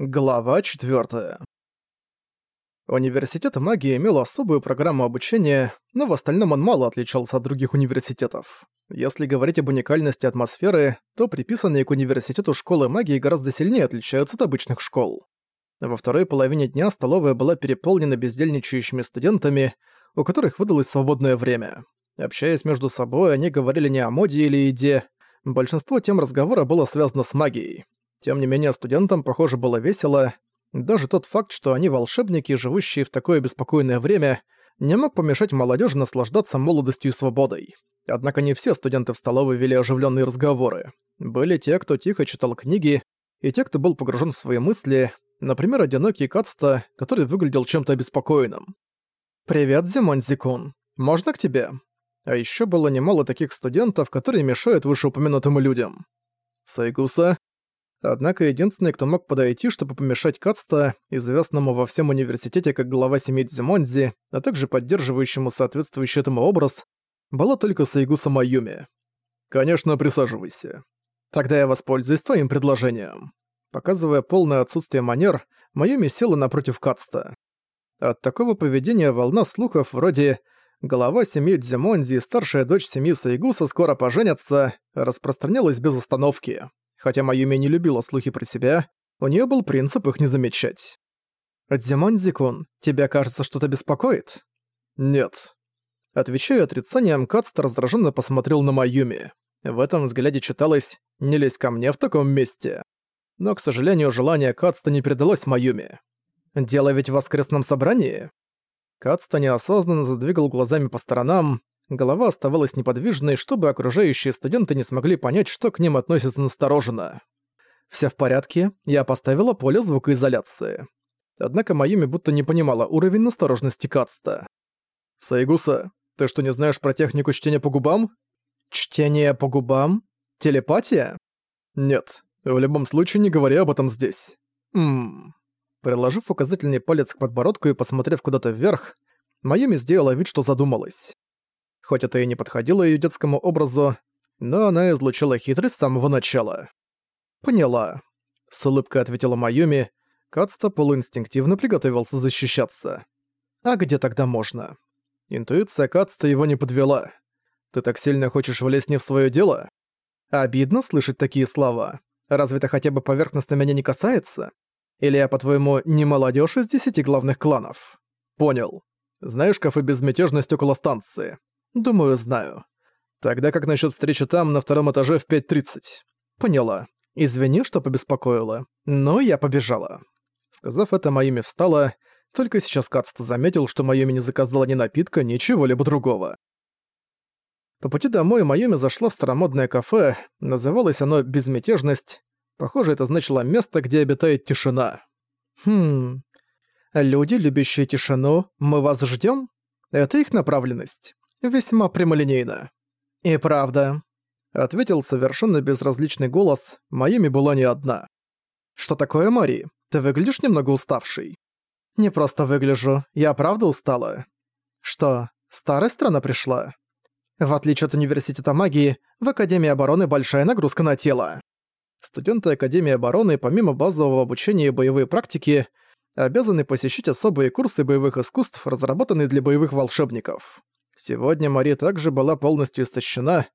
Глава 4. Университет магии имел особую программу обучения, но в остальном он мало отличался от других университетов. Если говорить об уникальности атмосферы, то приписанные к университету школы магии гораздо сильнее отличаются от обычных школ. Во второй половине дня столовая была переполнена бездельничающими студентами, у которых выдалось свободное время. Общаясь между собой, они говорили не о моде или еде. Большинство тем разговора было связано с магией. Тем не менее, студентам, похоже, было весело. Даже тот факт, что они волшебники, живущие в такое беспокойное время, не мог помешать молодежи наслаждаться молодостью и свободой. Однако не все студенты в столовой вели оживленные разговоры. Были те, кто тихо читал книги, и те, кто был погружен в свои мысли, например, одинокий Кацта, который выглядел чем-то обеспокоенным. «Привет, Зимон Зикун. Можно к тебе?» А еще было немало таких студентов, которые мешают вышеупомянутым людям. Сайгуса, Однако единственный, кто мог подойти, чтобы помешать Кацта, известному во всем университете как глава семьи Дзимонзи, а также поддерживающему соответствующий этому образ, была только Сайгуса Майюми. «Конечно, присаживайся. Тогда я воспользуюсь твоим предложением». Показывая полное отсутствие манер, Майюми села напротив Кацта. От такого поведения волна слухов вроде «Голова семьи Дзимонзи и старшая дочь семьи Сайгуса скоро поженятся» распространялась без остановки. Хотя Майюми не любила слухи про себя, у нее был принцип их не замечать. «Дзимонзи-кун, тебя, кажется, что-то беспокоит?» «Нет». Отвечая отрицанием, Кацта раздраженно посмотрел на Майюми. В этом взгляде читалось «Не лезь ко мне в таком месте». Но, к сожалению, желание Кацта не передалось Майюми. «Дело ведь в воскресном собрании?» Кацта неосознанно задвигал глазами по сторонам, голова оставалась неподвижной, чтобы окружающие студенты не смогли понять, что к ним относятся настороженно. «Всё в порядке, я поставила поле звукоизоляции». Однако Майюми будто не понимала уровень настороженности Кацта. «Сайгуса, ты что, не знаешь про технику чтения по губам?» «Чтение по губам? Телепатия?» «Нет, в любом случае не говори об этом здесь». «Ммм...» Приложив указательный палец к подбородку и посмотрев куда-то вверх, Майюми сделала вид, что задумалась. Хоть это и не подходило её детскому образу, но она излучила хитрость с самого начала. «Поняла», — с улыбкой ответила Майюми. Кацта полуинстинктивно приготовился защищаться. «А где тогда можно?» Интуиция Кацта его не подвела. «Ты так сильно хочешь влезть не в своё дело?» «Обидно слышать такие слова. Разве это хотя бы поверхностно меня не касается? Или я, по-твоему, не молодёжь из десяти главных кланов?» «Понял. Знаешь кафе «Безмятежность» около станции?» Думаю, знаю. Тогда как насчет встречи там, на втором этаже в 5.30? Поняла. Извини, что побеспокоила. Но я побежала. Сказав это, Майюми встала. Только сейчас Кацта заметил, что Майюми не заказала ни напитка, ни чего-либо другого. По пути домой Майюми зашла в старомодное кафе, называлось оно «Безмятежность». Похоже, это значило место, где обитает тишина. Хм... Люди, любящие тишину, мы вас ждем? Это их направленность весьма прямолинейно. «И правда», — ответил совершенно безразличный голос, моими была не одна. «Что такое, Мари? Ты выглядишь немного уставшей?» «Не просто выгляжу, я правда устала». «Что, старая страна пришла?» В отличие от университета магии, в Академии обороны большая нагрузка на тело. Студенты Академии обороны, помимо базового обучения и боевой практики, обязаны посещать особые курсы боевых искусств, разработанные для боевых волшебников. Сегодня Мари также была полностью истощена.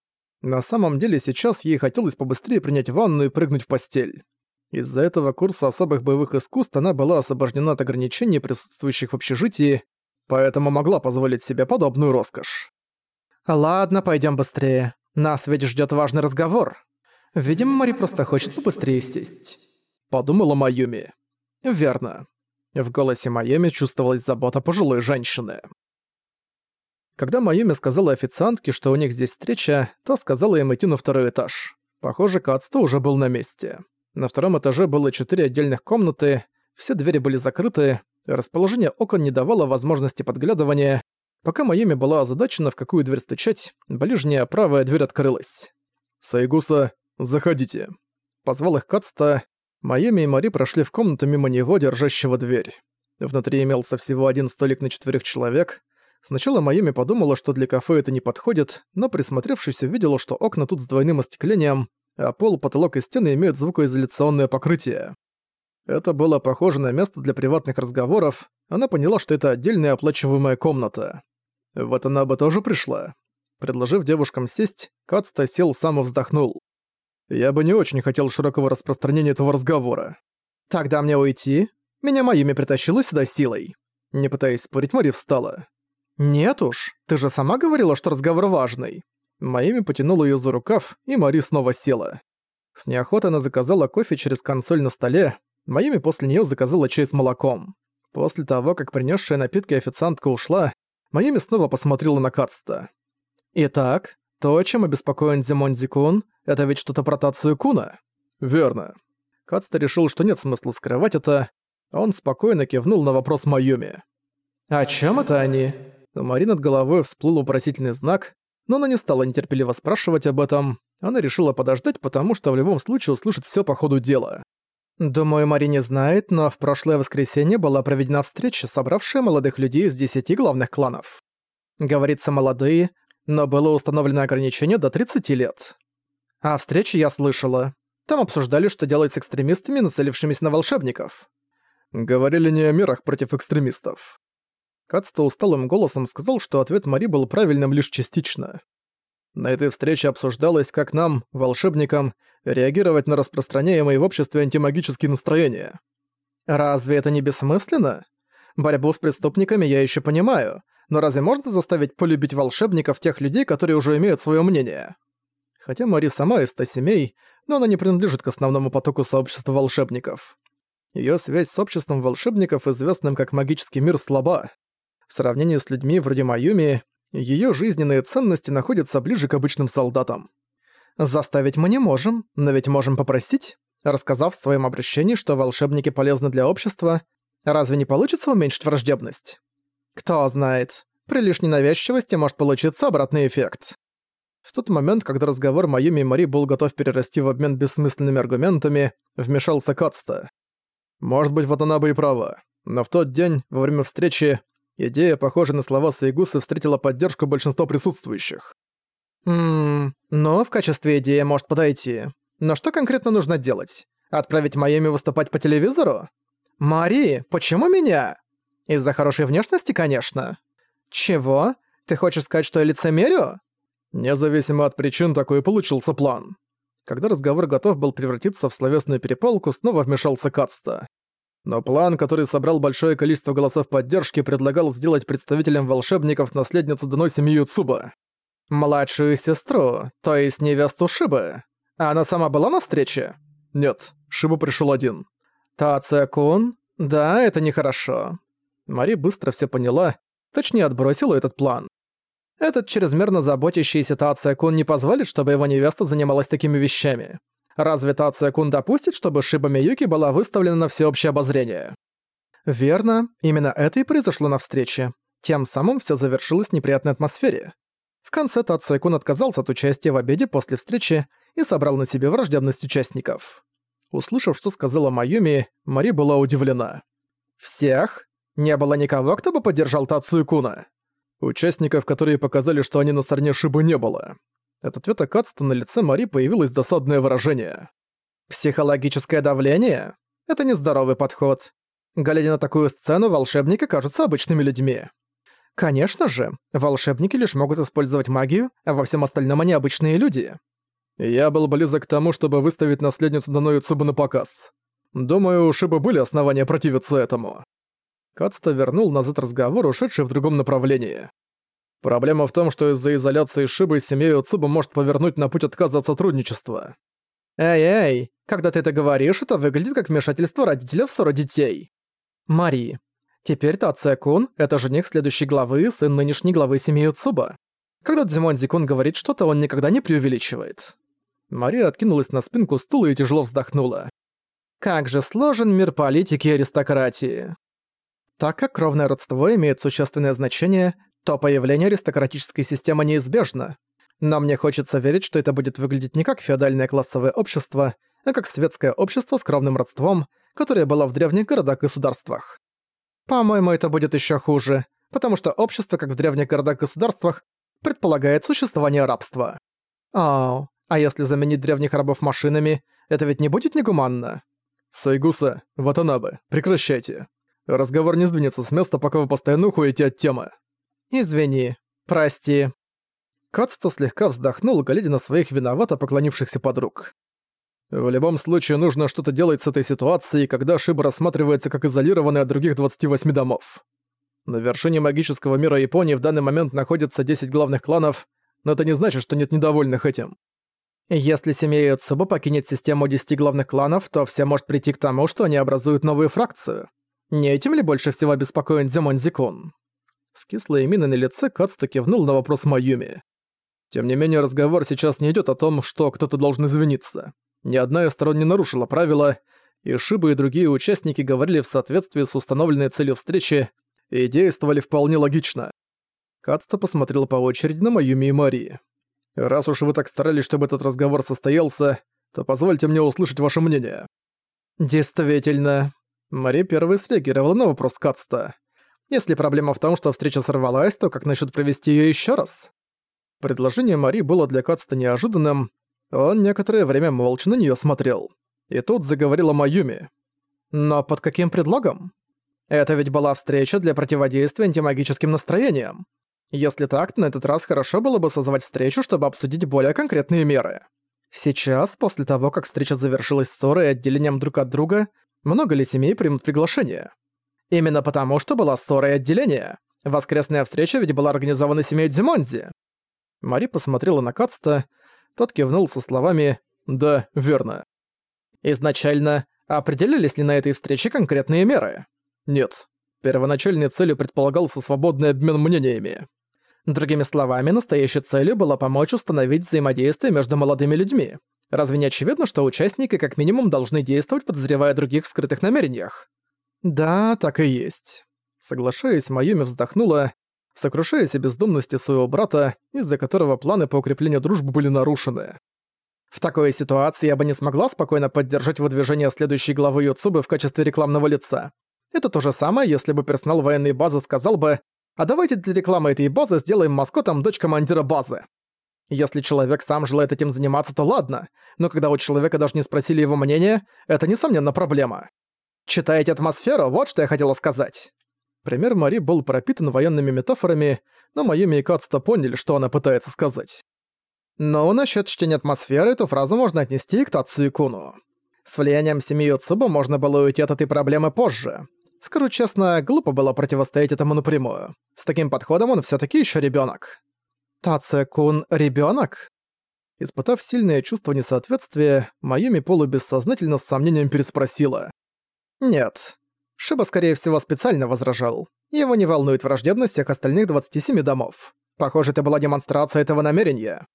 На самом деле сейчас ей хотелось побыстрее принять ванну и прыгнуть в постель. Из-за этого курса особых боевых искусств она была освобождена от ограничений, присутствующих в общежитии, поэтому могла позволить себе подобную роскошь. «Ладно, пойдем быстрее. Нас ведь ждет важный разговор. Видимо, Мари просто хочет побыстрее сесть», — подумала Майюми. «Верно». В голосе Майюми чувствовалась забота пожилой женщины. Когда Майюми сказала официантке, что у них здесь встреча, то сказала им идти на второй этаж. Похоже, Кацто уже был на месте. На втором этаже было четыре отдельных комнаты, все двери были закрыты, расположение окон не давало возможности подглядывания. Пока Майюми была озадачена, в какую дверь стучать, ближняя правая дверь открылась. «Сайгуса, заходите». Позвал их Кацта. Майюми и Мари прошли в комнату мимо него, держащего дверь. Внутри имелся всего один столик на четверых человек — Сначала Майами подумала, что для кафе это не подходит, но присмотревшись увидела, что окна тут с двойным остеклением, а пол, потолок и стены имеют звукоизоляционное покрытие. Это было похоже на место для приватных разговоров, она поняла, что это отдельная оплачиваемая комната. Вот она бы тоже пришла. Предложив девушкам сесть, Кацта сел сам и вздохнул. Я бы не очень хотел широкого распространения этого разговора. Тогда мне уйти? Меня Майюми притащила сюда силой. Не пытаясь спорить, Мари встала. «Нет уж, ты же сама говорила, что разговор важный». Майюми потянула её за рукав, и Мари снова села. С неохотой она заказала кофе через консоль на столе, Майюми после неё заказала чай с молоком. После того, как принесшая напитки официантка ушла, Майюми снова посмотрела на Кацта. «Итак, то, чем обеспокоен Зимон Зикун, это ведь что-то про Тацию Куна?» «Верно». Кацта решил, что нет смысла скрывать это. Он спокойно кивнул на вопрос Майюми. «О чем это они?» Мари над головой всплыл вопросительный знак, но она не стала нетерпеливо спрашивать об этом. Она решила подождать, потому что в любом случае услышит все по ходу дела. Думаю, Мари не знает, но в прошлое воскресенье была проведена встреча, собравшая молодых людей из десяти главных кланов. Говорится «молодые», но было установлено ограничение до 30 лет. О встрече я слышала. Там обсуждали, что делать с экстремистами, нацелившимися на волшебников. Говорили не о мерах против экстремистов. Кацто усталым голосом сказал, что ответ Мари был правильным лишь частично. На этой встрече обсуждалось, как нам, волшебникам, реагировать на распространяемые в обществе антимагические настроения. Разве это не бессмысленно? Борьбу с преступниками я еще понимаю, но разве можно заставить полюбить волшебников тех людей, которые уже имеют свое мнение? Хотя Мари сама из ста семей, но она не принадлежит к основному потоку сообщества волшебников. Ее связь с обществом волшебников, известным как магический мир, слаба. В сравнении с людьми вроде Майюми, ее жизненные ценности находятся ближе к обычным солдатам. Заставить мы не можем, но ведь можем попросить, рассказав в своем обращении, что волшебники полезны для общества, разве не получится уменьшить враждебность? Кто знает, при лишней навязчивости может получиться обратный эффект. В тот момент, когда разговор Майюми и Мари был готов перерасти в обмен бессмысленными аргументами, вмешался Кацта. Может быть, вот она бы и права. Но в тот день, во время встречи, идея, похожая на слова Сайгусы, встретила поддержку большинства присутствующих. Ммм, но в качестве идеи может подойти. Но что конкретно нужно делать? Отправить Майами выступать по телевизору? Мари, почему меня? Из-за хорошей внешности, конечно. Чего? Ты хочешь сказать, что я лицемерю? Независимо от причин, такой получился план. Когда разговор готов был превратиться в словесную перепалку, снова вмешался Кацта. Но план, который собрал большое количество голосов поддержки, предлагал сделать представителем волшебников наследницу Доноси Миюцуба. Младшую сестру, то есть невесту Шибы. А она сама была на встрече? Нет, Шиба пришел один. Тация-кун? Да, это нехорошо. Мари быстро все поняла, точнее отбросила этот план. Этот чрезмерно заботящийся Тация-кун не позволит, чтобы его невеста занималась такими вещами. Разве Тация-кун допустит, чтобы Шиба Миюки была выставлена на всеобщее обозрение? Верно, именно это и произошло на встрече. Тем самым все завершилось в неприятной атмосфере конце Тацуэкун отказался от участия в обеде после встречи и собрал на себе враждебность участников. Услышав, что сказала Майюми, Мари была удивлена. «Всех? Не было никого, кто бы поддержал Тацуэкуна?» Участников, которые показали, что они на стороне Шибы, не было. От ответа Кацта на лице Мари появилось досадное выражение. «Психологическое давление? Это нездоровый подход. Глядя на такую сцену, волшебники кажутся обычными людьми. Конечно же, волшебники лишь могут использовать магию, а во всем остальном они обычные люди. Я был близок к тому, чтобы выставить наследницу Даною Цубу на показ. Думаю, у Шибы были основания противиться этому. Кацта вернул назад разговор, ушедший в другом направлении. Проблема в том, что из-за изоляции Шибы семья Цуба может повернуть на путь отказа от сотрудничества. Эй-эй, когда ты это говоришь, это выглядит как вмешательство родителей в ссору детей. Мари, Теперь Тация-кун — это жених следующей главы, сын нынешней главы семьи Уцуба. Когда Дзюмонзи-кун говорит что-то, он никогда не преувеличивает. Мария откинулась на спинку стула и тяжело вздохнула. Как же сложен мир политики и аристократии. Так как кровное родство имеет существенное значение, то появление аристократической системы неизбежно. Но мне хочется верить, что это будет выглядеть не как феодальное классовое общество, а как светское общество с кровным родством, которое было в древних городах-государствах. По-моему, это будет еще хуже, потому что общество, как в древних городах-государствах, предполагает существование рабства. Ау, а если заменить древних рабов машинами, это ведь не будет негуманно? Сайгуса, Ватанабе, прекращайте. Разговор не сдвинется с места, пока вы постоянно уходите от темы. Извини. Прости. Кацта слегка вздохнул, глядя на своих виновато поклонившихся подруг. В любом случае нужно что-то делать с этой ситуацией, когда Шиба рассматривается как изолированный от других 28 домов. На вершине магического мира Японии в данный момент находятся 10 главных кланов, но это не значит, что нет недовольных этим. Если семья Йоцуба покинет систему 10 главных кланов, то все может прийти к тому, что они образуют новую фракцию. Не этим ли больше всего беспокоен Зимон Зикун? С кислой миной на лице Кацта кивнул на вопрос Майюми. Тем не менее, разговор сейчас не идет о том, что кто-то должен извиниться. Ни одна из сторон не нарушила правила, и Шиба и другие участники говорили в соответствии с установленной целью встречи и действовали вполне логично. Кацта посмотрел по очереди на Майюми и Марии. «Раз уж вы так старались, чтобы этот разговор состоялся, то позвольте мне услышать ваше мнение». «Действительно». Мария первой среагировала на вопрос Кацта. «Если проблема в том, что встреча сорвалась, то как насчет провести ее еще раз?» Предложение Мари было для Кацта неожиданным, он некоторое время молча на неё смотрел. И тут заговорила Майюми. «Но под каким предлогом? Это ведь была встреча для противодействия антимагическим настроениям. Если так, то на этот раз хорошо было бы созвать встречу, чтобы обсудить более конкретные меры. Сейчас, после того, как встреча завершилась ссорой и отделением друг от друга, много ли семей примут приглашение? Именно потому, что была ссора и отделение. Воскресная встреча ведь была организована семьей Дзимонзи. Мари посмотрела на Кацта, тот кивнул со словами «Да, верно». Изначально определились ли на этой встрече конкретные меры? Нет. Первоначальной целью предполагался свободный обмен мнениями. Другими словами, настоящей целью было помочь установить взаимодействие между молодыми людьми. Разве не очевидно, что участники как минимум должны действовать, подозревая других в скрытых намерениях? Да, так и есть. Соглашаясь, Майюми вздохнула сокрушаясь о бездумности своего брата, из-за которого планы по укреплению дружбы были нарушены. В такой ситуации я бы не смогла спокойно поддержать выдвижение следующей главы Юцубы в качестве рекламного лица. Это то же самое, если бы персонал военной базы сказал бы «А давайте для рекламы этой базы сделаем маскотом дочь командира базы». Если человек сам желает этим заниматься, то ладно, но когда у человека даже не спросили его мнения, это, несомненно, проблема. Читаете атмосферу, вот что я хотела сказать. Пример Мари был пропитан военными метафорами, но Майюми и поняли, что она пытается сказать. Но насчет чтения атмосферы эту фразу можно отнести и к Тацу. С влиянием семьи Юцуба можно было уйти от этой проблемы позже. Скажу честно, глупо было противостоять этому напрямую. С таким подходом он все таки еще ребенок. Тацу-кун ребенок? Испытав сильное чувство несоответствия, Майюми полубессознательно с сомнением переспросила. «Нет, Шиба, скорее всего, специально возражал. Его не волнует враждебность всех остальных 27 домов. Похоже, это была демонстрация этого намерения.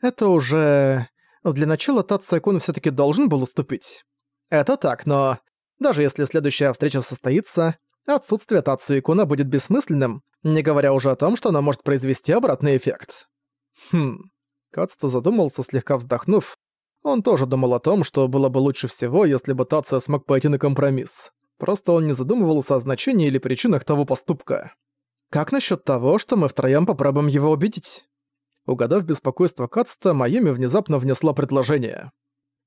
Это уже... Для начала Тацу-кун всё-таки должен был уступить. Это так, но... Даже если следующая встреча состоится, отсутствие Тацу-куна будет бессмысленным, не говоря уже о том, что оно может произвести обратный эффект. Хм... Кацто задумался, слегка вздохнув. Он тоже думал о том, что было бы лучше всего, если бы Тацуя смог пойти на компромисс. Просто он не задумывался о значении или причинах того поступка. Как насчет того, что мы втроём попробуем его убедить? Угадав беспокойство Кацта, Майами внезапно внесла предложение.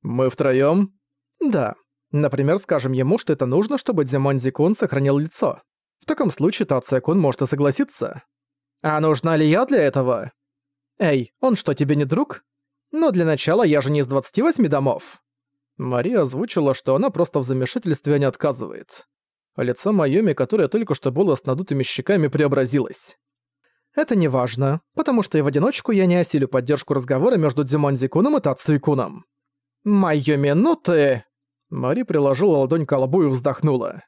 «Мы втроём?» «Да. Например, скажем ему, что это нужно, чтобы Дзимонзи-кун сохранил лицо. В таком случае Тация-кун может и согласиться. А нужна ли я для этого? Эй, он что, тебе не друг? Но для начала я же не из 28 домов». Мария озвучила, что она просто в замешательстве, не отказывает. Лицо Майоми, которое только что было с надутыми щеками, преобразилось. «Это не важно, потому что и в одиночку я не осилю поддержку разговора между Дзюмонзи-куном и Тацуи-куном». «Майоми, ну ты...» Мари приложила ладонь к лбу и вздохнула.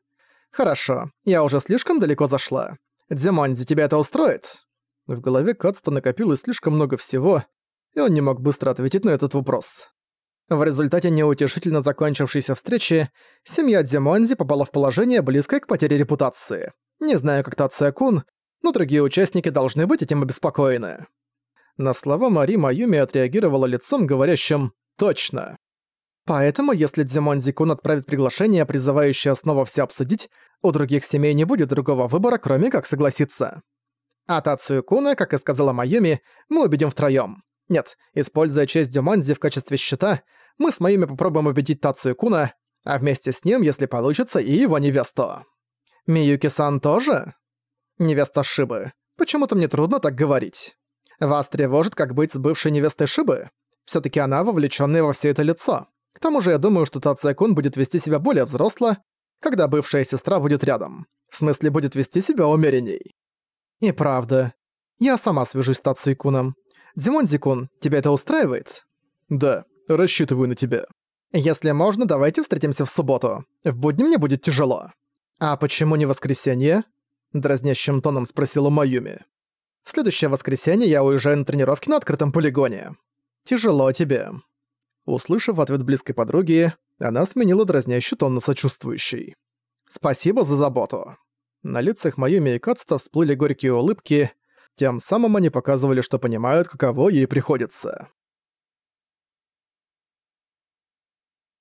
«Хорошо, я уже слишком далеко зашла. Дзюмонзи, тебя это устроит?» В голове Кацта накопилось слишком много всего, и он не мог быстро ответить на этот вопрос. В результате неутешительно закончившейся встречи, семья Дзимонзи попала в положение, близкое к потере репутации. Не знаю, как Тация-кун, но другие участники должны быть этим обеспокоены. На слова Мари Маюми отреагировала лицом, говорящим «точно». Поэтому, если Дзимонзи-кун отправит приглашение, призывающее снова все обсудить, у других семей не будет другого выбора, кроме как согласиться. А Тацию-куна, как и сказала Майюми, мы убедим втроём. Нет, используя честь Дюманзи в качестве щита, мы с моими попробуем убедить Тацию Куна. А вместе с ним, если получится, и его невесту. Миюки-сан тоже? Невеста Шибы. Почему-то мне трудно так говорить. Вас тревожит, как быть с бывшей невестой Шибы? все таки она вовлечённая во все это лицо. К тому же я думаю, что Тация-кун будет вести себя более взросло, когда бывшая сестра будет рядом. В смысле, будет вести себя умеренней. И правда. Я сама свяжусь с Тацией-куном. Димонзи-кун, тебя это устраивает? Да, рассчитываю на тебя. Если можно, давайте встретимся в субботу. В будни мне будет тяжело. А почему не воскресенье? Дразнящим тоном спросила Майюми. В следующее воскресенье я уезжаю на тренировки на открытом полигоне. Тяжело тебе. Услышав ответ близкой подруги, она сменила дразнящий тон на сочувствующий. «Спасибо за заботу». На лицах Майюми и Кацта всплыли горькие улыбки, тем самым они показывали, что понимают, каково ей приходится.